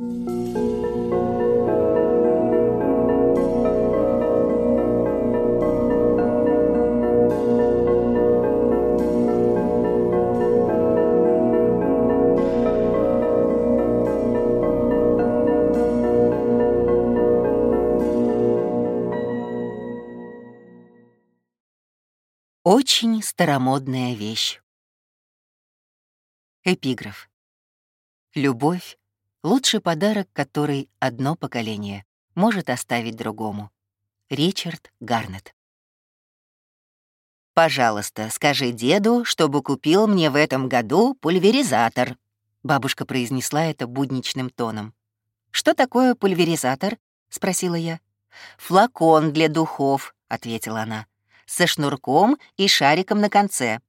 Очень старомодная вещь. Эпиграф. Любовь — лучший подарок, который одно поколение может оставить другому. Ричард Гарнет. «Пожалуйста, скажи деду, чтобы купил мне в этом году пульверизатор», — бабушка произнесла это будничным тоном. «Что такое пульверизатор?» — спросила я. «Флакон для духов», — ответила она со шнурком и шариком на конце.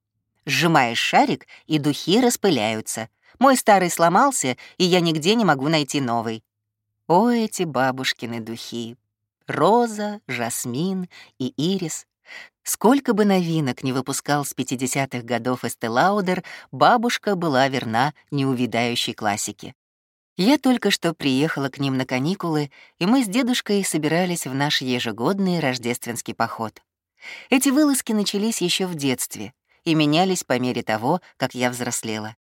Сжимаешь шарик, и духи распыляются. Мой старый сломался, и я нигде не могу найти новый. О, эти бабушкины духи! Роза, жасмин и ирис. Сколько бы новинок не выпускал с 50-х годов Эстелаудер, бабушка была верна неувидающей классике. Я только что приехала к ним на каникулы, и мы с дедушкой собирались в наш ежегодный рождественский поход. Эти вылазки начались еще в детстве и менялись по мере того, как я взрослела.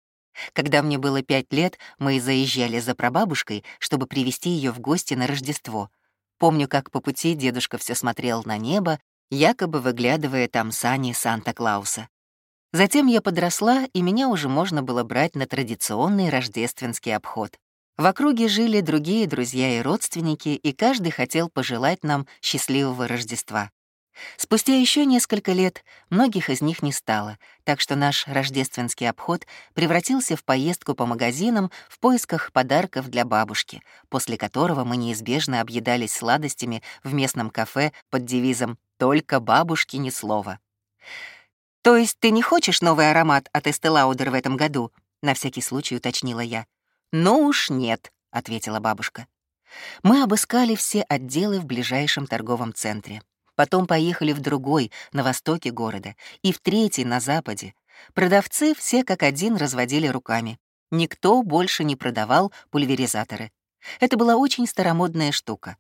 Когда мне было пять лет, мы заезжали за прабабушкой, чтобы привести ее в гости на Рождество. Помню, как по пути дедушка все смотрел на небо, якобы выглядывая там сани Санта-Клауса. Затем я подросла, и меня уже можно было брать на традиционный рождественский обход. В округе жили другие друзья и родственники, и каждый хотел пожелать нам счастливого Рождества. Спустя еще несколько лет многих из них не стало, так что наш рождественский обход превратился в поездку по магазинам в поисках подарков для бабушки, после которого мы неизбежно объедались сладостями в местном кафе под девизом «Только бабушки ни слова». «То есть ты не хочешь новый аромат от Эстелаудер в этом году?» — на всякий случай уточнила я. «Ну уж нет», — ответила бабушка. Мы обыскали все отделы в ближайшем торговом центре. Потом поехали в другой, на востоке города, и в третий, на западе. Продавцы все как один разводили руками. Никто больше не продавал пульверизаторы. Это была очень старомодная штука.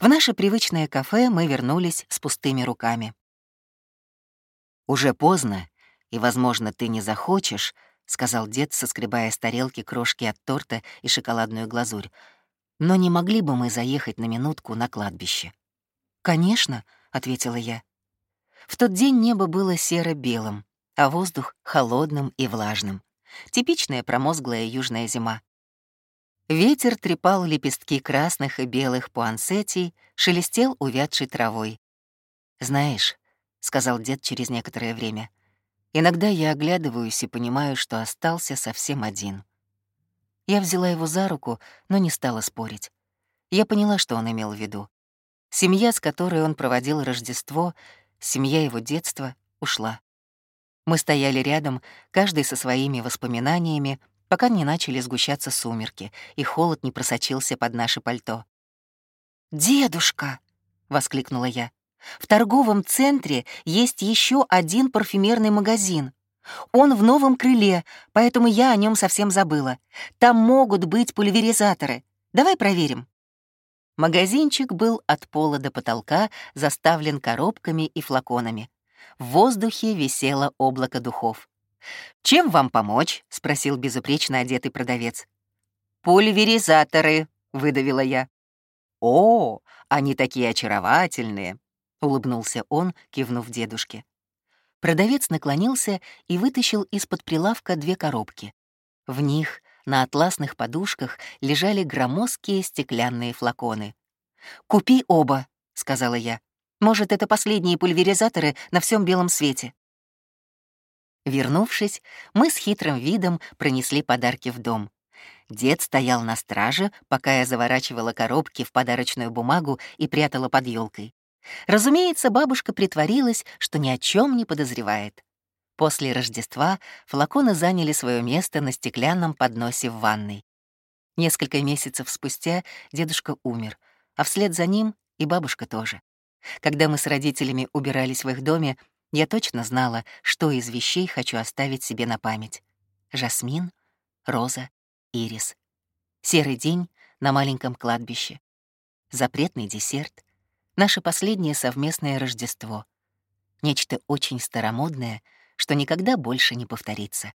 В наше привычное кафе мы вернулись с пустыми руками. «Уже поздно, и, возможно, ты не захочешь», — сказал дед, соскребая с тарелки крошки от торта и шоколадную глазурь. «Но не могли бы мы заехать на минутку на кладбище?» «Конечно», — ответила я. В тот день небо было серо-белым, а воздух — холодным и влажным. Типичная промозглая южная зима. Ветер трепал лепестки красных и белых пуансетий, шелестел увядшей травой. «Знаешь», — сказал дед через некоторое время, «иногда я оглядываюсь и понимаю, что остался совсем один». Я взяла его за руку, но не стала спорить. Я поняла, что он имел в виду. Семья, с которой он проводил Рождество, семья его детства, ушла. Мы стояли рядом, каждый со своими воспоминаниями, пока не начали сгущаться сумерки, и холод не просочился под наше пальто. «Дедушка!» — воскликнула я. «В торговом центре есть еще один парфюмерный магазин. Он в новом крыле, поэтому я о нем совсем забыла. Там могут быть пульверизаторы. Давай проверим». Магазинчик был от пола до потолка заставлен коробками и флаконами. В воздухе висело облако духов. «Чем вам помочь?» — спросил безупречно одетый продавец. «Пульверизаторы», — выдавила я. «О, они такие очаровательные», — улыбнулся он, кивнув дедушке. Продавец наклонился и вытащил из-под прилавка две коробки. В них на атласных подушках лежали громоздкие стеклянные флаконы. «Купи оба», — сказала я. «Может, это последние пульверизаторы на всем белом свете». Вернувшись, мы с хитрым видом пронесли подарки в дом. Дед стоял на страже, пока я заворачивала коробки в подарочную бумагу и прятала под елкой. Разумеется, бабушка притворилась, что ни о чем не подозревает. После Рождества флаконы заняли свое место на стеклянном подносе в ванной. Несколько месяцев спустя дедушка умер, а вслед за ним и бабушка тоже. Когда мы с родителями убирались в их доме, я точно знала, что из вещей хочу оставить себе на память. Жасмин, роза, ирис. Серый день, на маленьком кладбище. Запретный десерт, наше последнее совместное Рождество. Нечто очень старомодное, что никогда больше не повторится.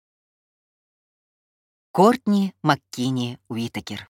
Кортни Маккини Уитакер